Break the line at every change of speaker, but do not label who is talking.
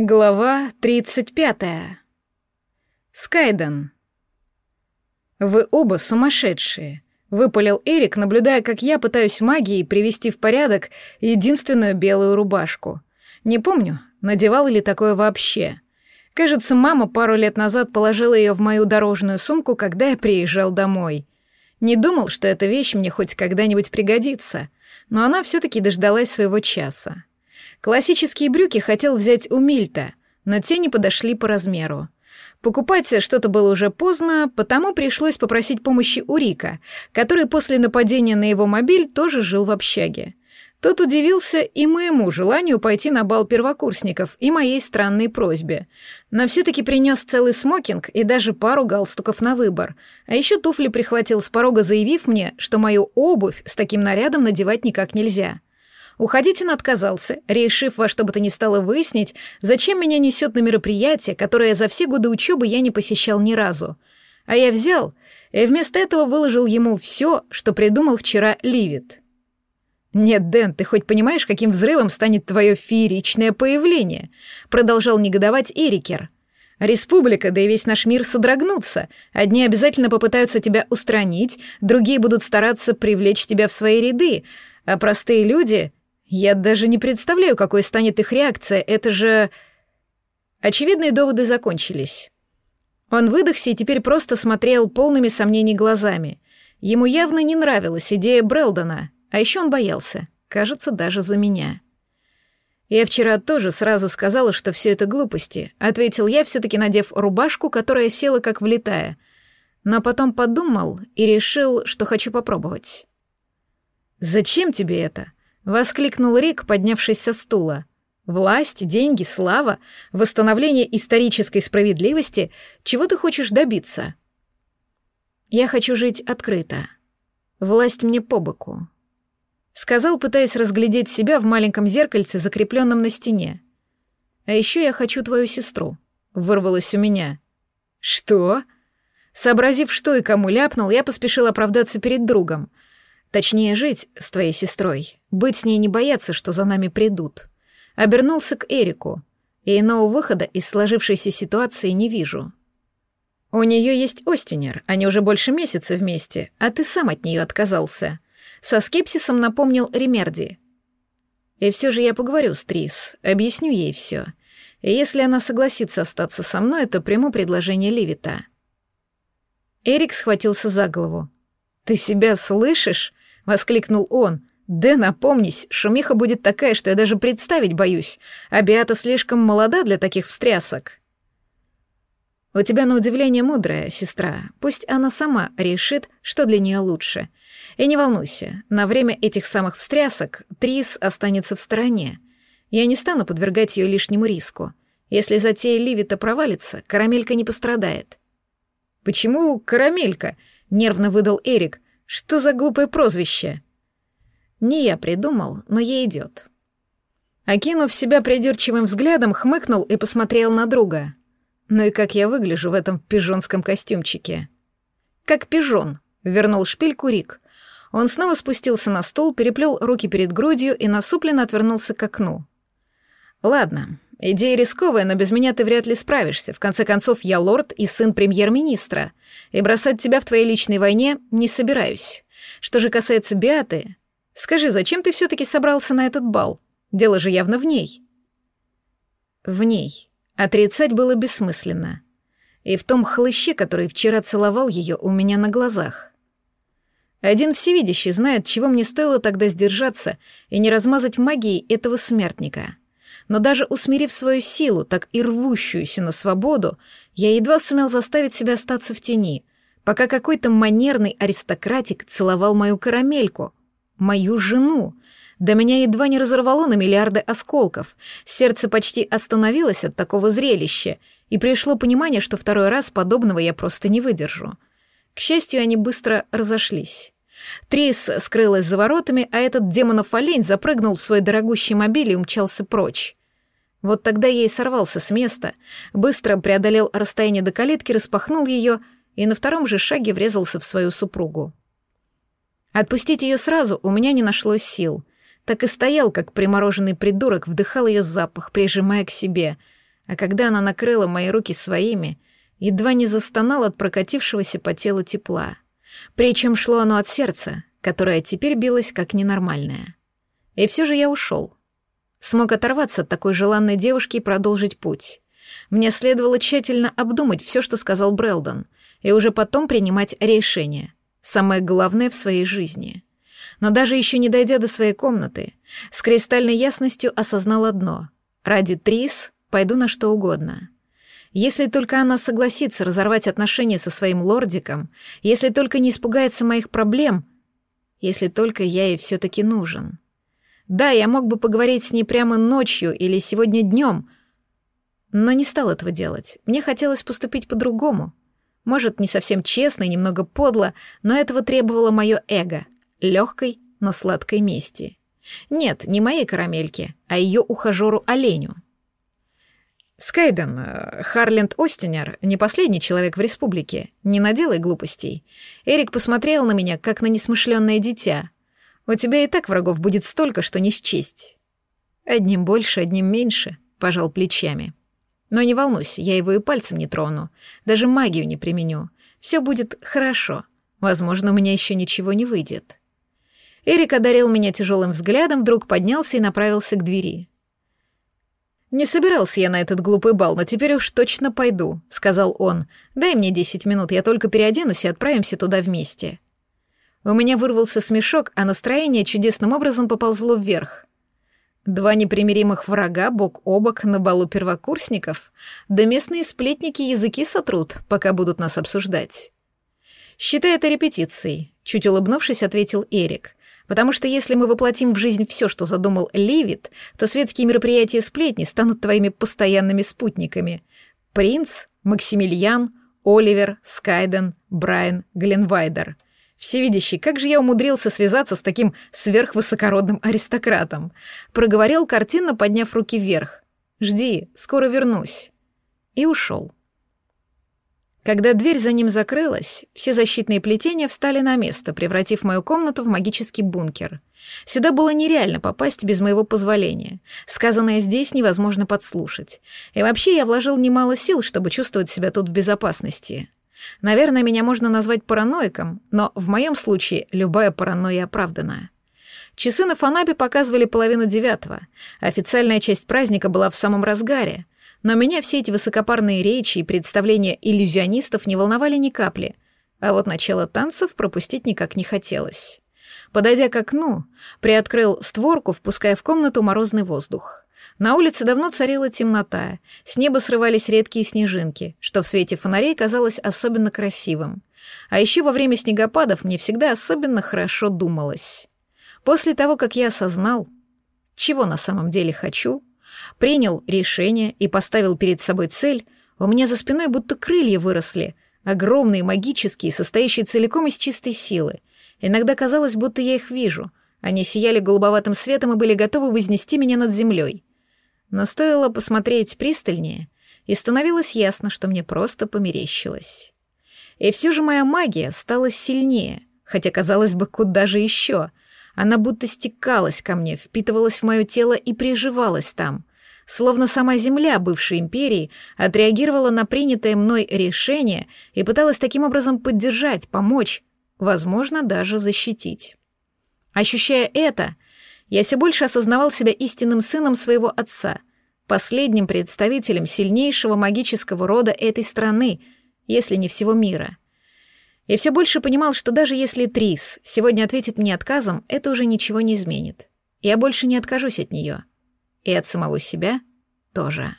Глава 35. Скайден. «Вы оба сумасшедшие», — выпалил Эрик, наблюдая, как я пытаюсь магией привести в порядок единственную белую рубашку. Не помню, надевал ли такое вообще. Кажется, мама пару лет назад положила ее в мою дорожную сумку, когда я приезжал домой. Не думал, что эта вещь мне хоть когда-нибудь пригодится, но она все таки дождалась своего часа. Классические брюки хотел взять у Мильта, но те не подошли по размеру. Покупать что-то было уже поздно, потому пришлось попросить помощи у Рика, который после нападения на его мобиль тоже жил в общаге. Тот удивился и моему желанию пойти на бал первокурсников, и моей странной просьбе. Но все-таки принес целый смокинг и даже пару галстуков на выбор. А еще туфли прихватил с порога, заявив мне, что мою обувь с таким нарядом надевать никак нельзя. Уходить он отказался, решив во что бы то ни стало выяснить, зачем меня несет на мероприятие, которое за все годы учебы я не посещал ни разу. А я взял и вместо этого выложил ему все, что придумал вчера Ливит. «Нет, Дэн, ты хоть понимаешь, каким взрывом станет твое фееричное появление?» Продолжал негодовать Эрикер. «Республика, да и весь наш мир содрогнутся. Одни обязательно попытаются тебя устранить, другие будут стараться привлечь тебя в свои ряды, а простые люди я даже не представляю, какой станет их реакция. Это же... Очевидные доводы закончились. Он выдохся и теперь просто смотрел полными сомнений глазами. Ему явно не нравилась идея Брелдона, а еще он боялся, кажется, даже за меня. Я вчера тоже сразу сказала, что все это глупости, ответил я, все-таки надев рубашку, которая села как влетая, но потом подумал и решил, что хочу попробовать. «Зачем тебе это?» Воскликнул Рик, поднявшись со стула. Власть, деньги, слава, восстановление исторической справедливости. Чего ты хочешь добиться? Я хочу жить открыто. Власть мне по боку. Сказал, пытаясь разглядеть себя в маленьком зеркальце, закрепленном на стене. А еще я хочу твою сестру. Вырвалось у меня. Что? Сообразив, что и кому ляпнул, я поспешил оправдаться перед другом — Точнее, жить с твоей сестрой. Быть с ней не бояться, что за нами придут. Обернулся к Эрику. И иного выхода из сложившейся ситуации не вижу. У нее есть Остинер, они уже больше месяца вместе, а ты сам от нее отказался. Со скепсисом напомнил Ремерди. И все же я поговорю с Трис, объясню ей все. И если она согласится остаться со мной, то приму предложение Ливита. Эрик схватился за голову. «Ты себя слышишь? Воскликнул он. «Дэн, напомнись, шумиха будет такая, что я даже представить боюсь, а Беата слишком молода для таких встрясок». «У тебя, на удивление, мудрая сестра. Пусть она сама решит, что для нее лучше. И не волнуйся, на время этих самых встрясок Трис останется в стороне. Я не стану подвергать ее лишнему риску. Если затея Ливита провалится, карамелька не пострадает». «Почему карамелька?» — нервно выдал Эрик. Что за глупое прозвище? Не я придумал, но ей идет. Окинув себя придирчивым взглядом, хмыкнул и посмотрел на друга. Ну и как я выгляжу в этом пижонском костюмчике? Как пижон, вернул шпильку Рик. Он снова спустился на стул, переплел руки перед грудью и насупленно отвернулся к окну. Ладно, идея рисковая, но без меня ты вряд ли справишься. В конце концов, я лорд и сын премьер-министра и бросать тебя в твоей личной войне не собираюсь. Что же касается Биаты, скажи, зачем ты все-таки собрался на этот бал? Дело же явно в ней. В ней. Отрицать было бессмысленно. И в том хлыще, который вчера целовал ее у меня на глазах. Один всевидящий знает, чего мне стоило тогда сдержаться и не размазать магией этого смертника. Но даже усмирив свою силу, так и рвущуюся на свободу, я едва сумел заставить себя остаться в тени, пока какой-то манерный аристократик целовал мою карамельку, мою жену. До меня едва не разорвало на миллиарды осколков. Сердце почти остановилось от такого зрелища, и пришло понимание, что второй раз подобного я просто не выдержу. К счастью, они быстро разошлись. Трис скрылась за воротами, а этот демонов олень запрыгнул в свой дорогущий мобиль и умчался прочь. Вот тогда и сорвался с места, быстро преодолел расстояние до калитки, распахнул ее и на втором же шаге врезался в свою супругу. Отпустить ее сразу у меня не нашлось сил. Так и стоял, как примороженный придурок, вдыхал ее запах, прижимая к себе. А когда она накрыла мои руки своими, едва не застонал от прокатившегося по телу тепла. Причем шло оно от сердца, которое теперь билось как ненормальное. И все же я ушел. Смог оторваться от такой желанной девушки и продолжить путь. Мне следовало тщательно обдумать все, что сказал Брелдон, и уже потом принимать решение. Самое главное в своей жизни. Но даже еще не дойдя до своей комнаты, с кристальной ясностью осознал одно. Ради Трис пойду на что угодно. Если только она согласится разорвать отношения со своим лордиком, если только не испугается моих проблем, если только я ей все-таки нужен. Да, я мог бы поговорить с ней прямо ночью или сегодня днем, но не стал этого делать. Мне хотелось поступить по-другому. Может, не совсем честно и немного подло, но этого требовало мое эго, легкой, но сладкой мести. Нет, не моей карамельке, а ее ухажеру-оленю. Скайден, э, Харленд Остинер, не последний человек в республике, не наделай глупостей. Эрик посмотрел на меня, как на несмышленное дитя. У тебя и так врагов будет столько, что не счесть. Одним больше, одним меньше, пожал плечами. Но не волнуйся, я его и пальцем не трону, даже магию не применю. Все будет хорошо. Возможно, у меня еще ничего не выйдет. Эрик одарил меня тяжелым взглядом, вдруг поднялся и направился к двери. «Не собирался я на этот глупый бал, но теперь уж точно пойду», — сказал он. «Дай мне десять минут, я только переоденусь и отправимся туда вместе». У меня вырвался смешок, а настроение чудесным образом поползло вверх. Два непримиримых врага бок о бок на балу первокурсников, да местные сплетники языки сотрут, пока будут нас обсуждать. «Считай это репетицией», — чуть улыбнувшись, ответил Эрик. «Потому что если мы воплотим в жизнь все, что задумал Левит, то светские мероприятия сплетни станут твоими постоянными спутниками. Принц, Максимилиан, Оливер, Скайден, Брайан, Гленвайдер — Всевидящий, как же я умудрился связаться с таким сверхвысокородным аристократом? Проговорил картинно, подняв руки вверх. «Жди, скоро вернусь». И ушел. Когда дверь за ним закрылась, все защитные плетения встали на место, превратив мою комнату в магический бункер. Сюда было нереально попасть без моего позволения. Сказанное здесь невозможно подслушать. И вообще я вложил немало сил, чтобы чувствовать себя тут в безопасности. Наверное, меня можно назвать параноиком, но в моем случае любая паранойя оправданная. Часы на Фанапе показывали половину девятого. Официальная часть праздника была в самом разгаре. Но меня все эти высокопарные речи и представления иллюзионистов не волновали ни капли. А вот начало танцев пропустить никак не хотелось. Подойдя к окну, приоткрыл створку, впуская в комнату морозный воздух. На улице давно царила темнота, с неба срывались редкие снежинки, что в свете фонарей казалось особенно красивым. А еще во время снегопадов мне всегда особенно хорошо думалось. После того, как я осознал, чего на самом деле хочу, принял решение и поставил перед собой цель, у меня за спиной будто крылья выросли, огромные, магические, состоящие целиком из чистой силы. Иногда казалось, будто я их вижу. Они сияли голубоватым светом и были готовы вознести меня над землей. Но стоило посмотреть пристальнее, и становилось ясно, что мне просто померещилось. И все же моя магия стала сильнее, хотя, казалось бы, куда же еще. Она будто стекалась ко мне, впитывалась в мое тело и приживалась там, словно сама земля бывшей империи отреагировала на принятое мной решение и пыталась таким образом поддержать, помочь, возможно, даже защитить. Ощущая это, я все больше осознавал себя истинным сыном своего отца, последним представителем сильнейшего магического рода этой страны, если не всего мира. И все больше понимал, что даже если Трис сегодня ответит мне отказом, это уже ничего не изменит. Я больше не откажусь от нее. И от самого себя тоже.